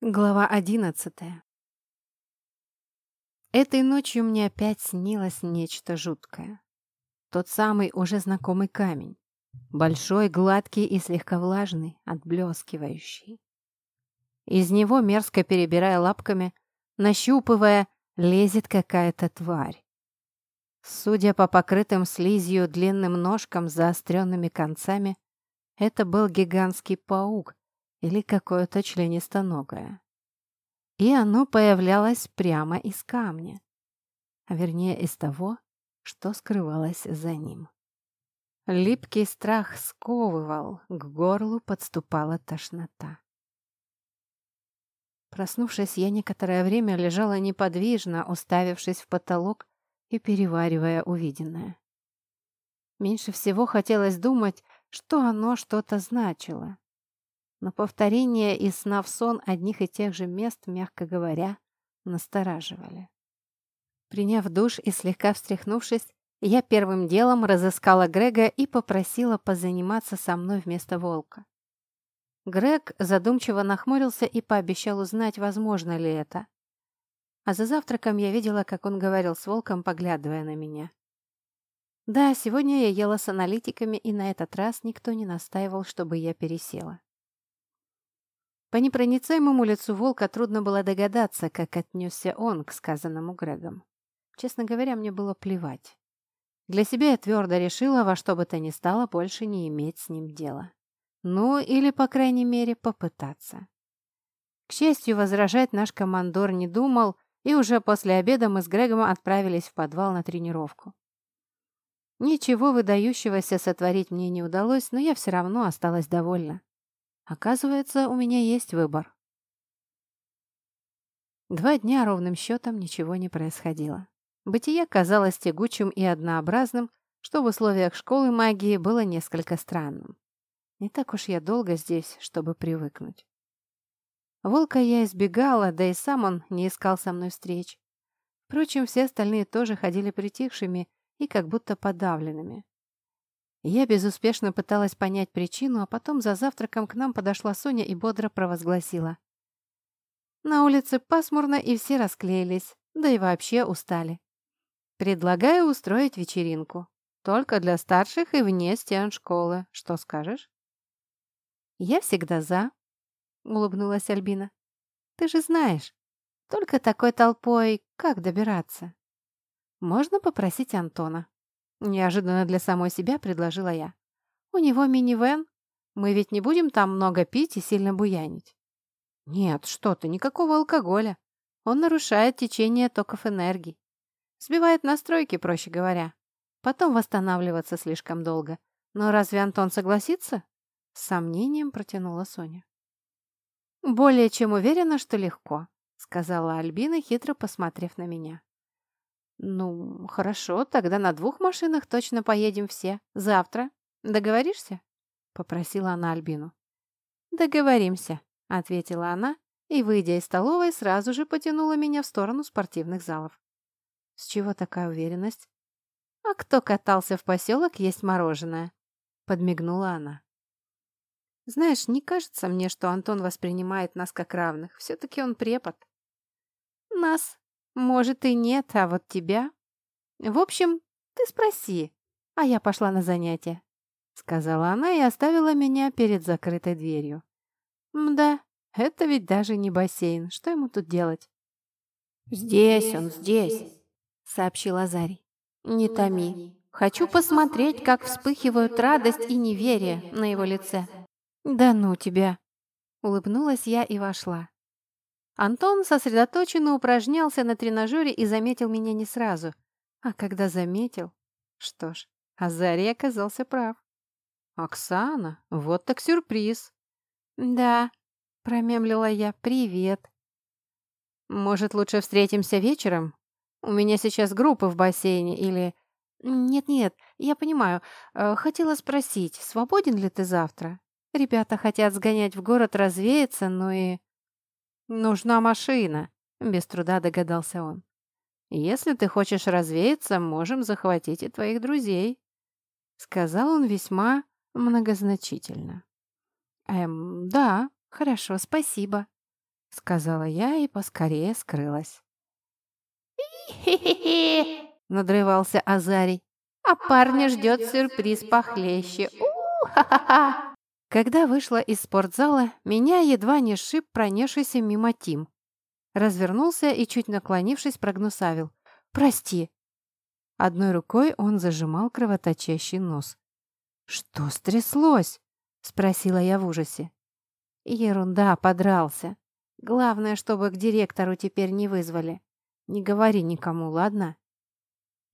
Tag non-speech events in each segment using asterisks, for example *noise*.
Глава одиннадцатая Этой ночью мне опять снилось нечто жуткое. Тот самый уже знакомый камень. Большой, гладкий и слегка влажный, отблескивающий. Из него, мерзко перебирая лапками, нащупывая, лезет какая-то тварь. Судя по покрытым слизью длинным ножкам с заостренными концами, это был гигантский паук, или какое-то членистоногое. И оно появлялось прямо из камня, а вернее из того, что скрывалось за ним. Липкий страх сковывал, к горлу подступала тошнота. Проснувшись, я некоторое время лежала неподвижно, уставившись в потолок и переваривая увиденное. Меньше всего хотелось думать, что оно что-то значило но повторение из сна в сон одних и тех же мест, мягко говоря, настораживали. Приняв душ и слегка встряхнувшись, я первым делом разыскала Грега и попросила позаниматься со мной вместо волка. Грег задумчиво нахмурился и пообещал узнать, возможно ли это. А за завтраком я видела, как он говорил с волком, поглядывая на меня. Да, сегодня я ела с аналитиками, и на этот раз никто не настаивал, чтобы я пересела. По непроницаемому лицу волка трудно было догадаться, как отнесся он к сказанному Грегом. Честно говоря, мне было плевать. Для себя я твердо решила во что бы то ни стало больше не иметь с ним дела. Ну, или, по крайней мере, попытаться. К счастью, возражать наш командор не думал, и уже после обеда мы с Грегом отправились в подвал на тренировку. Ничего выдающегося сотворить мне не удалось, но я все равно осталась довольна. Оказывается, у меня есть выбор. Два дня ровным счетом ничего не происходило. Бытие казалось тягучим и однообразным, что в условиях школы магии было несколько странным. Не так уж я долго здесь, чтобы привыкнуть. Волка я избегала, да и сам он не искал со мной встреч. Впрочем, все остальные тоже ходили притихшими и как будто подавленными. Я безуспешно пыталась понять причину, а потом за завтраком к нам подошла Соня и бодро провозгласила. На улице пасмурно, и все расклеились, да и вообще устали. Предлагаю устроить вечеринку. Только для старших и вне стен школы. Что скажешь? Я всегда за, улыбнулась Альбина. Ты же знаешь, только такой толпой как добираться? Можно попросить Антона. Неожиданно для самой себя предложила я. «У него минивэн. Мы ведь не будем там много пить и сильно буянить». «Нет, что ты, никакого алкоголя. Он нарушает течение токов энергии. Сбивает настройки, проще говоря. Потом восстанавливаться слишком долго. Но разве Антон согласится?» С сомнением протянула Соня. «Более чем уверена, что легко», — сказала Альбина, хитро посмотрев на меня. «Ну, хорошо, тогда на двух машинах точно поедем все. Завтра. Договоришься?» — попросила она Альбину. «Договоримся», — ответила она и, выйдя из столовой, сразу же потянула меня в сторону спортивных залов. «С чего такая уверенность?» «А кто катался в поселок, есть мороженое?» — подмигнула она. «Знаешь, не кажется мне, что Антон воспринимает нас как равных. Все-таки он препод». «Нас может и нет, а вот тебя. В общем, ты спроси, а я пошла на занятия. Сказала она и оставила меня перед закрытой дверью. Мда, это ведь даже не бассейн. Что ему тут делать? «Здесь он, здесь», — сообщил Азарий. «Не томи. Хочу посмотреть, как вспыхивают радость и неверие на его лице». «Да ну тебя!» Улыбнулась я и вошла. Антон сосредоточенно упражнялся на тренажере и заметил меня не сразу. А когда заметил... Что ж, Азарий оказался прав. «Оксана, вот так сюрприз!» «Да», — промемлила я, — «привет». «Может, лучше встретимся вечером? У меня сейчас группа в бассейне или...» «Нет-нет, я понимаю. Э, хотела спросить, свободен ли ты завтра? Ребята хотят сгонять в город развеяться, но и...» «Нужна машина», — без труда догадался он. «Если ты хочешь развеяться, можем захватить и твоих друзей», — сказал он весьма многозначительно. «Эм, да, хорошо, спасибо». — сказала я и поскорее скрылась. *laughs* Надрывался Азарий. «А парня ждет сюрприз похлеще. У-ха-ха-ха!» Когда вышла из спортзала, меня едва не сшиб пронесшийся мимо Тим. Развернулся и, чуть наклонившись, прогнусавил. «Прости!» Одной рукой он зажимал кровоточащий нос. «Что стряслось?» — спросила я в ужасе. «Ерунда, подрался. Главное, чтобы к директору теперь не вызвали. Не говори никому, ладно?»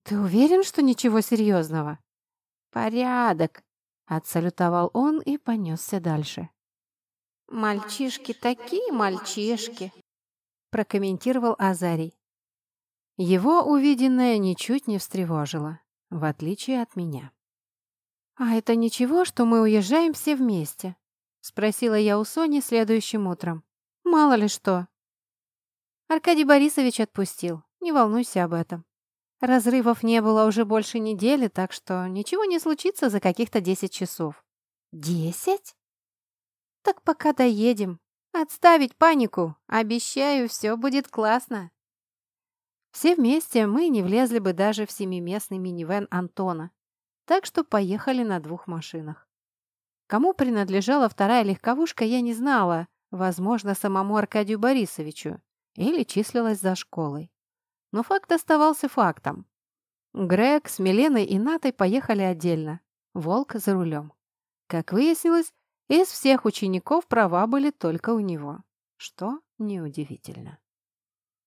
«Ты уверен, что ничего серьезного?» «Порядок», — отсалютовал он и понесся дальше. «Мальчишки такие мальчишки», — прокомментировал Азарий. Его увиденное ничуть не встревожило, в отличие от меня. «А это ничего, что мы уезжаем все вместе?» — спросила я у Сони следующим утром. «Мало ли что». Аркадий Борисович отпустил, не волнуйся об этом. Разрывов не было уже больше недели, так что ничего не случится за каких-то десять часов. Десять? Так пока доедем. Отставить панику. Обещаю, все будет классно. Все вместе мы не влезли бы даже в семиместный минивэн Антона, так что поехали на двух машинах. Кому принадлежала вторая легковушка, я не знала, возможно, самому Аркадию Борисовичу, или числилась за школой. Но факт оставался фактом. Грег с Миленой и Натой поехали отдельно, Волк за рулем. Как выяснилось, из всех учеников права были только у него, что неудивительно.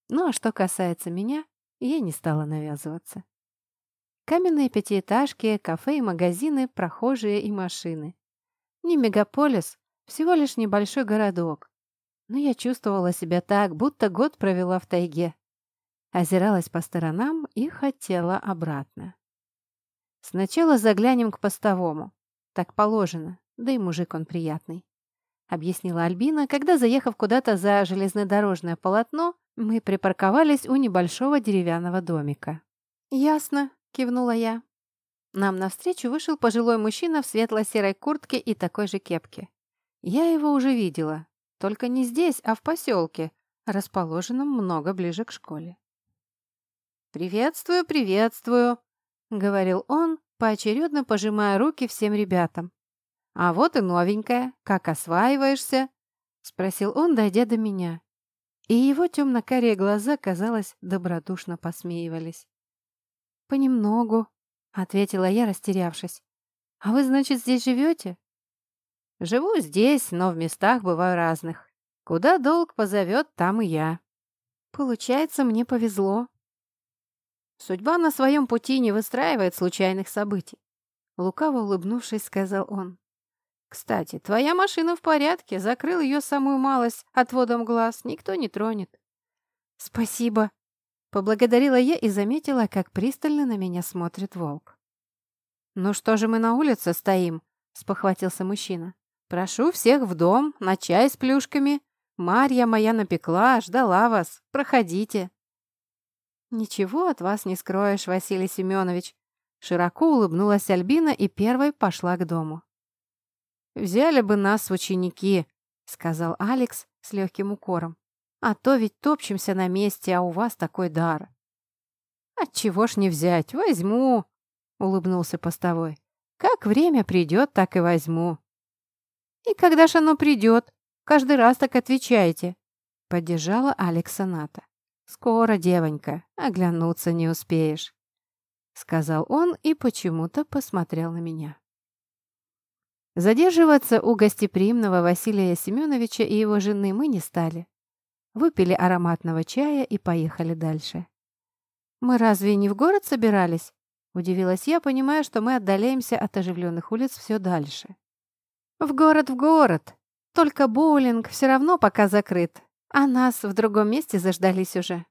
Ну а что касается меня, я не стала навязываться. Каменные пятиэтажки, кафе и магазины, прохожие и машины. Не мегаполис, всего лишь небольшой городок. Но я чувствовала себя так, будто год провела в тайге. Озиралась по сторонам и хотела обратно. Сначала заглянем к постовому. Так положено, да и мужик он приятный. Объяснила Альбина, когда, заехав куда-то за железнодорожное полотно, мы припарковались у небольшого деревянного домика. «Ясно», — кивнула я. Нам навстречу вышел пожилой мужчина в светло-серой куртке и такой же кепке. Я его уже видела, только не здесь, а в поселке, расположенном много ближе к школе. «Приветствую, приветствую», — говорил он, поочередно пожимая руки всем ребятам. «А вот и новенькая. Как осваиваешься?» — спросил он, дойдя до меня и его темно-карие глаза, казалось, добродушно посмеивались. «Понемногу», — ответила я, растерявшись. «А вы, значит, здесь живете?» «Живу здесь, но в местах бываю разных. Куда долг позовет, там и я». «Получается, мне повезло». «Судьба на своем пути не выстраивает случайных событий», — лукаво улыбнувшись, сказал он. Кстати, твоя машина в порядке, закрыл ее самую малость отводом глаз, никто не тронет. Спасибо. Поблагодарила я и заметила, как пристально на меня смотрит волк. «Ну что же мы на улице стоим?» — спохватился мужчина. «Прошу всех в дом, на чай с плюшками. Марья моя напекла, ждала вас. Проходите». «Ничего от вас не скроешь, Василий Семенович». Широко улыбнулась Альбина и первой пошла к дому. «Взяли бы нас ученики», — сказал Алекс с легким укором. «А то ведь топчемся на месте, а у вас такой дар». «Отчего ж не взять? Возьму», — улыбнулся постовой. «Как время придет, так и возьму». «И когда ж оно придет? Каждый раз так отвечаете», — поддержала Алекса Ната. «Скоро, девонька, оглянуться не успеешь», — сказал он и почему-то посмотрел на меня. Задерживаться у гостеприимного Василия Семеновича и его жены мы не стали. Выпили ароматного чая и поехали дальше. «Мы разве не в город собирались?» – удивилась я, понимая, что мы отдаляемся от оживленных улиц все дальше. «В город, в город! Только боулинг все равно пока закрыт, а нас в другом месте заждались уже».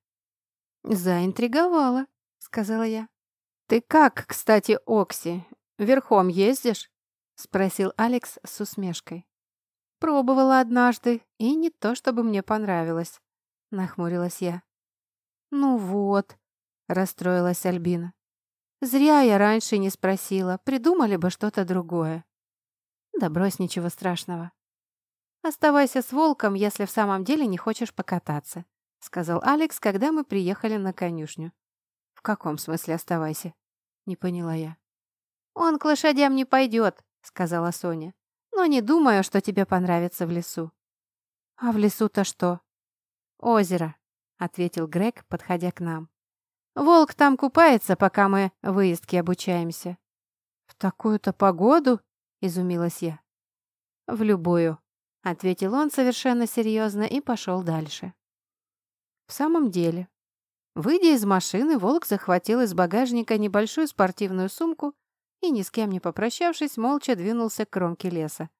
«Заинтриговала», — сказала я. «Ты как, кстати, Окси, верхом ездишь?» — спросил Алекс с усмешкой. «Пробовала однажды, и не то чтобы мне понравилось», — нахмурилась я. «Ну вот», — расстроилась Альбина. «Зря я раньше не спросила, придумали бы что-то другое». «Да брось ничего страшного». «Оставайся с волком, если в самом деле не хочешь покататься», — сказал Алекс, когда мы приехали на конюшню. «В каком смысле оставайся?» — не поняла я. «Он к лошадям не пойдет», — сказала Соня. «Но не думаю, что тебе понравится в лесу». «А в лесу-то что?» «Озеро», — ответил Грег, подходя к нам. «Волк там купается, пока мы выездки обучаемся». «В такую-то погоду?» — изумилась я. «В любую», — ответил он совершенно серьезно и пошел дальше. В самом деле, выйдя из машины, Волк захватил из багажника небольшую спортивную сумку и, ни с кем не попрощавшись, молча двинулся к кромке леса.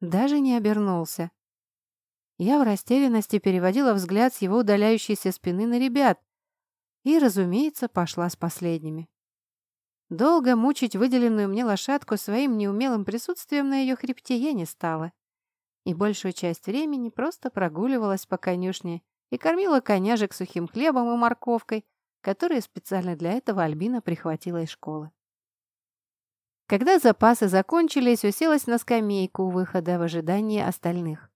Даже не обернулся. Я в растерянности переводила взгляд с его удаляющейся спины на ребят и, разумеется, пошла с последними. Долго мучить выделенную мне лошадку своим неумелым присутствием на ее хребте я не стала. И большую часть времени просто прогуливалась по конюшне и кормила коняжек сухим хлебом и морковкой, которые специально для этого Альбина прихватила из школы. Когда запасы закончились, уселась на скамейку у выхода в ожидании остальных.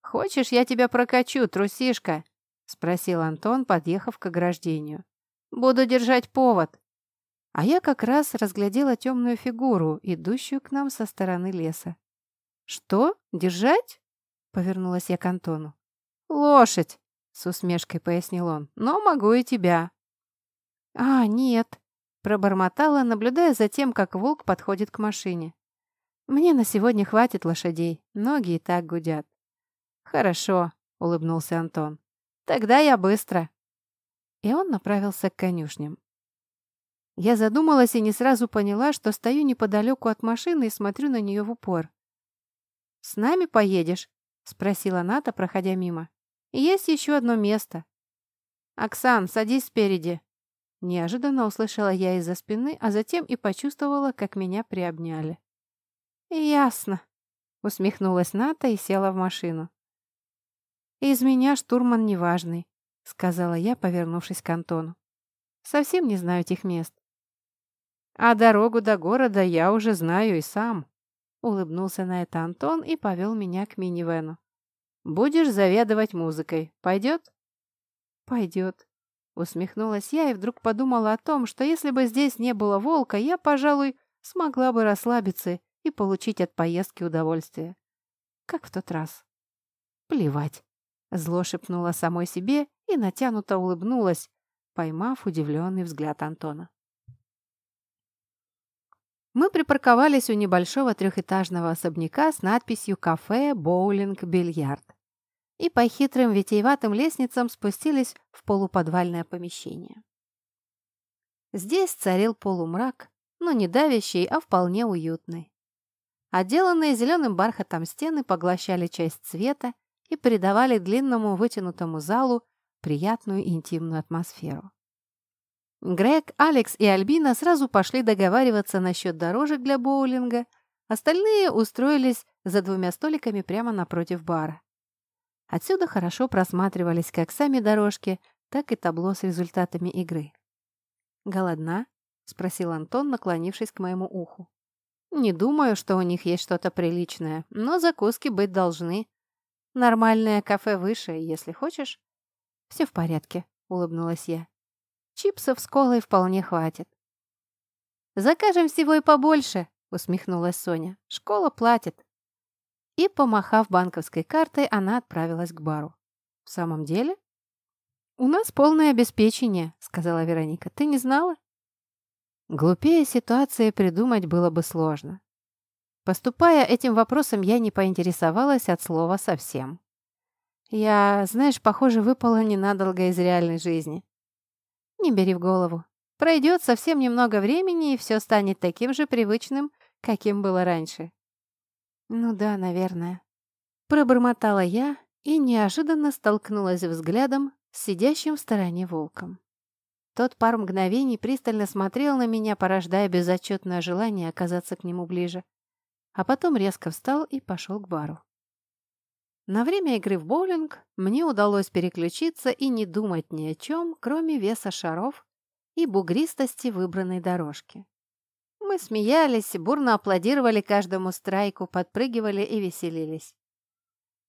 «Хочешь, я тебя прокачу, трусишка?» — спросил Антон, подъехав к ограждению. «Буду держать повод». А я как раз разглядела темную фигуру, идущую к нам со стороны леса. «Что? Держать?» — повернулась я к Антону. «Лошадь!» — с усмешкой пояснил он. «Но могу и тебя». «А, нет!» — пробормотала, наблюдая за тем, как волк подходит к машине. «Мне на сегодня хватит лошадей, ноги и так гудят». «Хорошо», — улыбнулся Антон. «Тогда я быстро». И он направился к конюшням. Я задумалась и не сразу поняла, что стою неподалеку от машины и смотрю на нее в упор. «С нами поедешь?» — спросила Ната, проходя мимо. «Есть еще одно место». «Оксан, садись спереди». Неожиданно услышала я из-за спины, а затем и почувствовала, как меня приобняли. «Ясно», — усмехнулась Ната и села в машину. «Из меня штурман неважный», — сказала я, повернувшись к Антону. «Совсем не знаю этих мест. А дорогу до города я уже знаю и сам. Улыбнулся на это Антон и повел меня к минивену. Будешь заведовать музыкой. Пойдет? Пойдет. Усмехнулась я и вдруг подумала о том, что если бы здесь не было волка, я, пожалуй, смогла бы расслабиться и получить от поездки удовольствие. Как в тот раз. Плевать. Зло шепнула самой себе и натянуто улыбнулась, поймав удивленный взгляд Антона. Мы припарковались у небольшого трехэтажного особняка с надписью «Кафе, боулинг, бильярд» и по хитрым витиеватым лестницам спустились в полуподвальное помещение. Здесь царил полумрак, но не давящий, а вполне уютный. Отделанные зеленым бархатом стены поглощали часть цвета и придавали длинному вытянутому залу приятную интимную атмосферу. Грег, Алекс и Альбина сразу пошли договариваться насчет дорожек для боулинга, остальные устроились за двумя столиками прямо напротив бара. Отсюда хорошо просматривались как сами дорожки, так и табло с результатами игры. «Голодна?» — спросил Антон, наклонившись к моему уху. «Не думаю, что у них есть что-то приличное, но закуски быть должны. Нормальное кафе выше, если хочешь». «Все в порядке», — улыбнулась я. Чипсов с колой вполне хватит. «Закажем всего и побольше», — усмехнулась Соня. «Школа платит». И, помахав банковской картой, она отправилась к бару. «В самом деле?» «У нас полное обеспечение», — сказала Вероника. «Ты не знала?» Глупее ситуации придумать было бы сложно. Поступая этим вопросом, я не поинтересовалась от слова совсем. Я, знаешь, похоже, выпала ненадолго из реальной жизни. Не бери в голову. Пройдет совсем немного времени, и все станет таким же привычным, каким было раньше. Ну да, наверное. Пробормотала я и неожиданно столкнулась взглядом с сидящим в стороне волком. Тот пару мгновений пристально смотрел на меня, порождая безотчетное желание оказаться к нему ближе, а потом резко встал и пошел к бару. На время игры в боулинг мне удалось переключиться и не думать ни о чем, кроме веса шаров и бугристости выбранной дорожки. Мы смеялись, бурно аплодировали каждому страйку, подпрыгивали и веселились.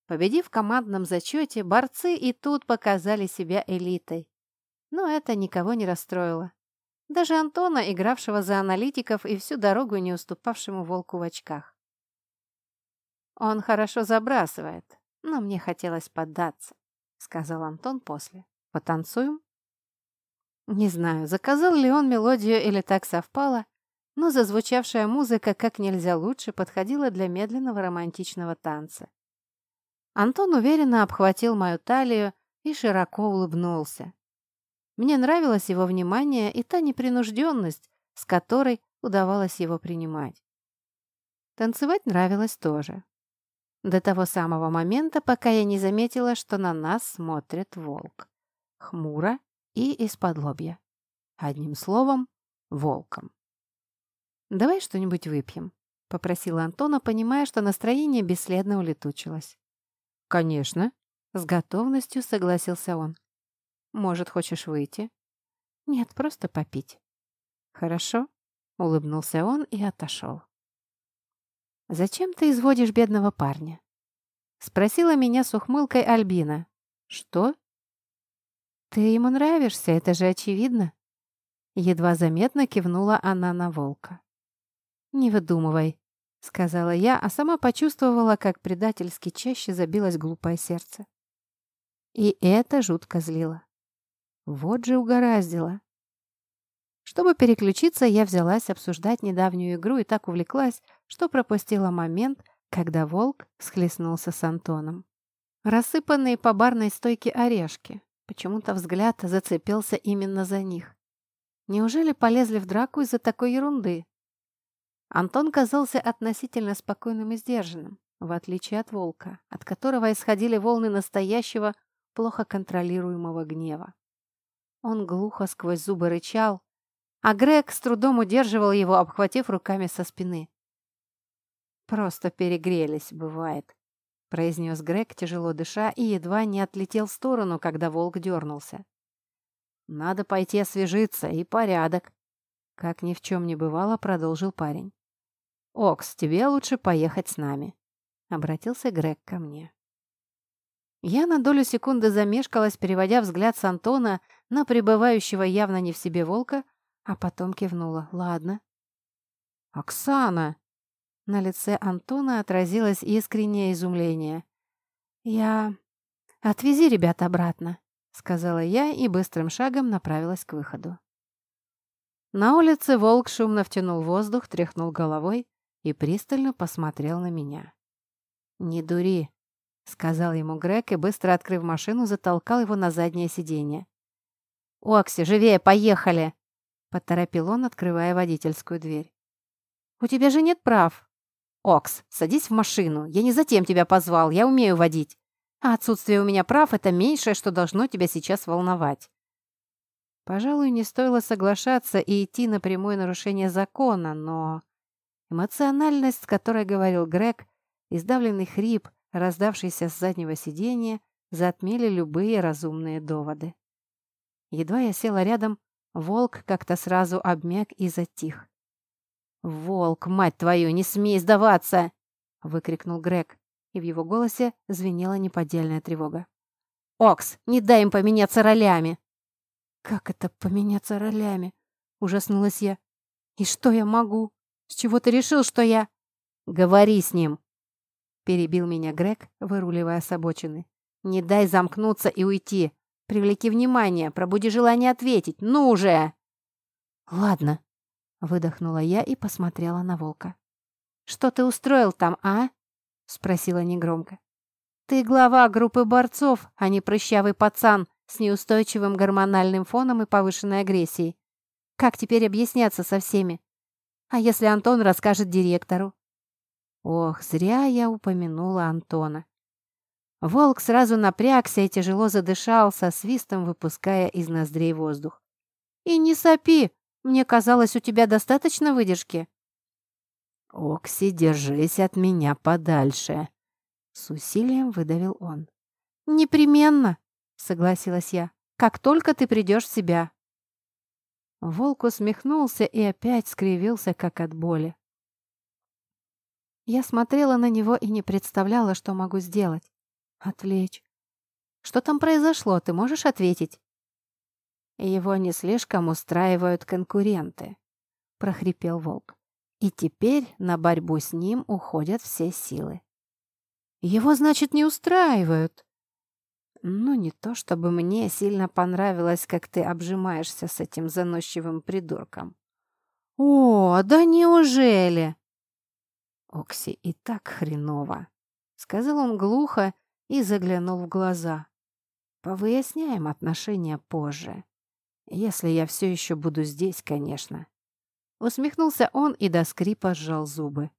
Победив в командном зачете, борцы и тут показали себя элитой. Но это никого не расстроило. Даже Антона, игравшего за аналитиков и всю дорогу не уступавшему волку в очках. «Он хорошо забрасывает, но мне хотелось поддаться», — сказал Антон после. «Потанцуем?» Не знаю, заказал ли он мелодию или так совпало, но зазвучавшая музыка как нельзя лучше подходила для медленного романтичного танца. Антон уверенно обхватил мою талию и широко улыбнулся. Мне нравилось его внимание и та непринужденность, с которой удавалось его принимать. Танцевать нравилось тоже. До того самого момента, пока я не заметила, что на нас смотрит волк. Хмуро и из-под лобья. Одним словом, волком. «Давай что-нибудь выпьем», — попросила Антона, понимая, что настроение бесследно улетучилось. «Конечно», — с готовностью согласился он. «Может, хочешь выйти?» «Нет, просто попить». «Хорошо», — улыбнулся он и отошел. «Зачем ты изводишь бедного парня?» Спросила меня с ухмылкой Альбина. «Что?» «Ты ему нравишься, это же очевидно». Едва заметно кивнула она на волка. «Не выдумывай», — сказала я, а сама почувствовала, как предательски чаще забилось глупое сердце. И это жутко злило. Вот же угораздило. Чтобы переключиться, я взялась обсуждать недавнюю игру и так увлеклась, что пропустила момент, когда волк схлестнулся с Антоном. Рассыпанные по барной стойке орешки, Почему-то взгляд зацепился именно за них. Неужели полезли в драку из-за такой ерунды? Антон казался относительно спокойным и сдержанным, в отличие от волка, от которого исходили волны настоящего, плохо контролируемого гнева. Он глухо сквозь зубы рычал, а Грег с трудом удерживал его, обхватив руками со спины. «Просто перегрелись, бывает», произнес Грег, тяжело дыша, и едва не отлетел в сторону, когда волк дернулся. «Надо пойти освежиться, и порядок», — как ни в чем не бывало, продолжил парень. «Окс, тебе лучше поехать с нами», — обратился Грег ко мне. Я на долю секунды замешкалась, переводя взгляд с Антона на пребывающего явно не в себе волка, а потом кивнула. «Ладно». «Оксана!» На лице Антона отразилось искреннее изумление. «Я... Отвези ребят обратно», — сказала я и быстрым шагом направилась к выходу. На улице волк шумно втянул воздух, тряхнул головой и пристально посмотрел на меня. «Не дури», — сказал ему Грег и, быстро открыв машину, затолкал его на заднее сиденье. «Окси, живее, поехали!» — поторопил он, открывая водительскую дверь. «У тебя же нет прав!» «Окс, садись в машину. Я не затем тебя позвал, я умею водить. А отсутствие у меня прав — это меньшее, что должно тебя сейчас волновать». Пожалуй, не стоило соглашаться и идти на прямое нарушение закона, но... Эмоциональность, с которой говорил Грег, издавленный хрип, раздавшийся с заднего сиденья, затмили любые разумные доводы. Едва я села рядом, волк как-то сразу обмяк и затих. «Волк, мать твою, не смей сдаваться!» — выкрикнул Грег, и в его голосе звенела неподдельная тревога. «Окс, не дай им поменяться ролями!» «Как это поменяться ролями?» — ужаснулась я. «И что я могу? С чего ты решил, что я...» «Говори с ним!» — перебил меня Грег, выруливая с обочины. «Не дай замкнуться и уйти. Привлеки внимание, пробуди желание ответить. Ну уже!» «Ладно», Выдохнула я и посмотрела на волка. «Что ты устроил там, а?» Спросила негромко. «Ты глава группы борцов, а не прыщавый пацан с неустойчивым гормональным фоном и повышенной агрессией. Как теперь объясняться со всеми? А если Антон расскажет директору?» Ох, зря я упомянула Антона. Волк сразу напрягся и тяжело задышал, со свистом выпуская из ноздрей воздух. «И не сопи!» Мне казалось, у тебя достаточно выдержки». «Окси, держись от меня подальше», — с усилием выдавил он. «Непременно», — согласилась я, — «как только ты придешь в себя». Волк усмехнулся и опять скривился, как от боли. Я смотрела на него и не представляла, что могу сделать. Отвлечь. Что там произошло, ты можешь ответить? Его не слишком устраивают конкуренты, прохрипел волк. И теперь на борьбу с ним уходят все силы. Его, значит, не устраивают. Ну, не то чтобы мне сильно понравилось, как ты обжимаешься с этим заносчивым придурком. О, да неужели? Окси и так хреново, сказал он глухо и заглянул в глаза. Повыясняем отношения позже. Если я все еще буду здесь, конечно. Усмехнулся он и до скрипа сжал зубы.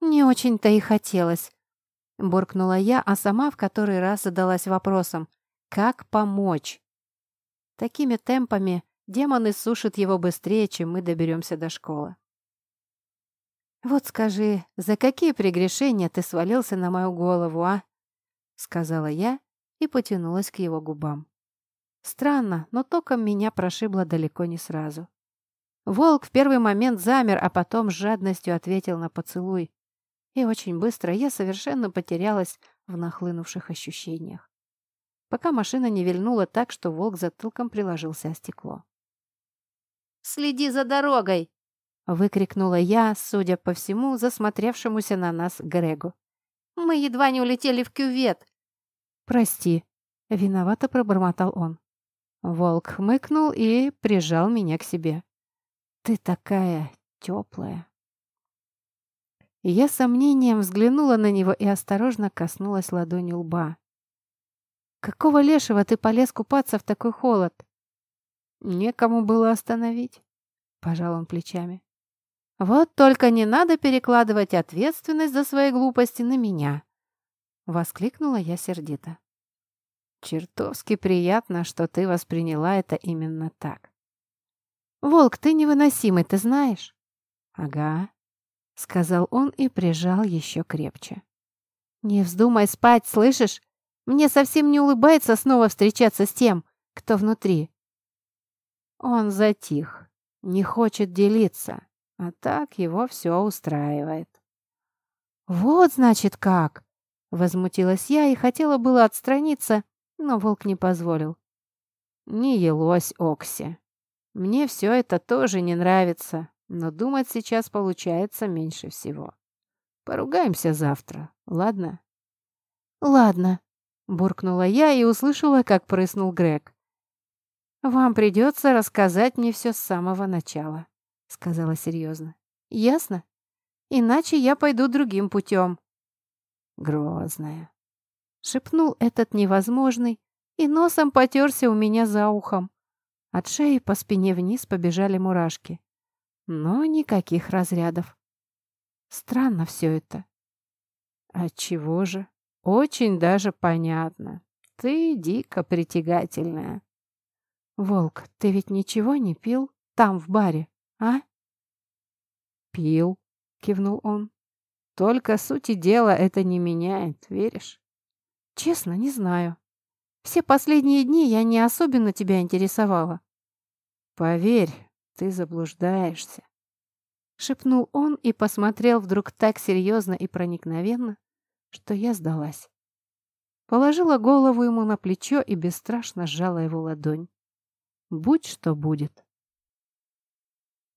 Не очень-то и хотелось. Буркнула я, а сама в который раз задалась вопросом. Как помочь? Такими темпами демон иссушит его быстрее, чем мы доберемся до школы. «Вот скажи, за какие прегрешения ты свалился на мою голову, а?» Сказала я и потянулась к его губам. Странно, но током меня прошибло далеко не сразу. Волк в первый момент замер, а потом с жадностью ответил на поцелуй. И очень быстро я совершенно потерялась в нахлынувших ощущениях. Пока машина не вильнула так, что волк затылком приложился о стекло. «Следи за дорогой!» — выкрикнула я, судя по всему, засмотревшемуся на нас Грегу. «Мы едва не улетели в кювет!» «Прости», — виновато пробормотал он. Волк хмыкнул и прижал меня к себе. «Ты такая теплая!» Я сомнением взглянула на него и осторожно коснулась ладонью лба. «Какого лешего ты полез купаться в такой холод?» «Некому было остановить», — пожал он плечами. «Вот только не надо перекладывать ответственность за свои глупости на меня», — воскликнула я сердито. «Чертовски приятно, что ты восприняла это именно так». «Волк, ты невыносимый, ты знаешь?» «Ага», — сказал он и прижал еще крепче. «Не вздумай спать, слышишь? Мне совсем не улыбается снова встречаться с тем, кто внутри». Он затих, не хочет делиться, а так его все устраивает. «Вот, значит, как!» — возмутилась я и хотела было отстраниться, но волк не позволил. «Не елось, Окси. Мне все это тоже не нравится, но думать сейчас получается меньше всего. Поругаемся завтра, ладно?» «Ладно», — буркнула я и услышала, как прыснул Грег. «Вам придется рассказать мне все с самого начала», — сказала серьезно. «Ясно? Иначе я пойду другим путем». «Грозная», — шепнул этот невозможный и носом потерся у меня за ухом. От шеи по спине вниз побежали мурашки. Но никаких разрядов. Странно все это. Отчего же? Очень даже понятно. Ты дико притягательная. «Волк, ты ведь ничего не пил там, в баре, а?» «Пил», — кивнул он. «Только сути дела это не меняет, веришь?» «Честно, не знаю. Все последние дни я не особенно тебя интересовала». «Поверь, ты заблуждаешься», — шепнул он и посмотрел вдруг так серьезно и проникновенно, что я сдалась. Положила голову ему на плечо и бесстрашно сжала его ладонь. Будь что будет.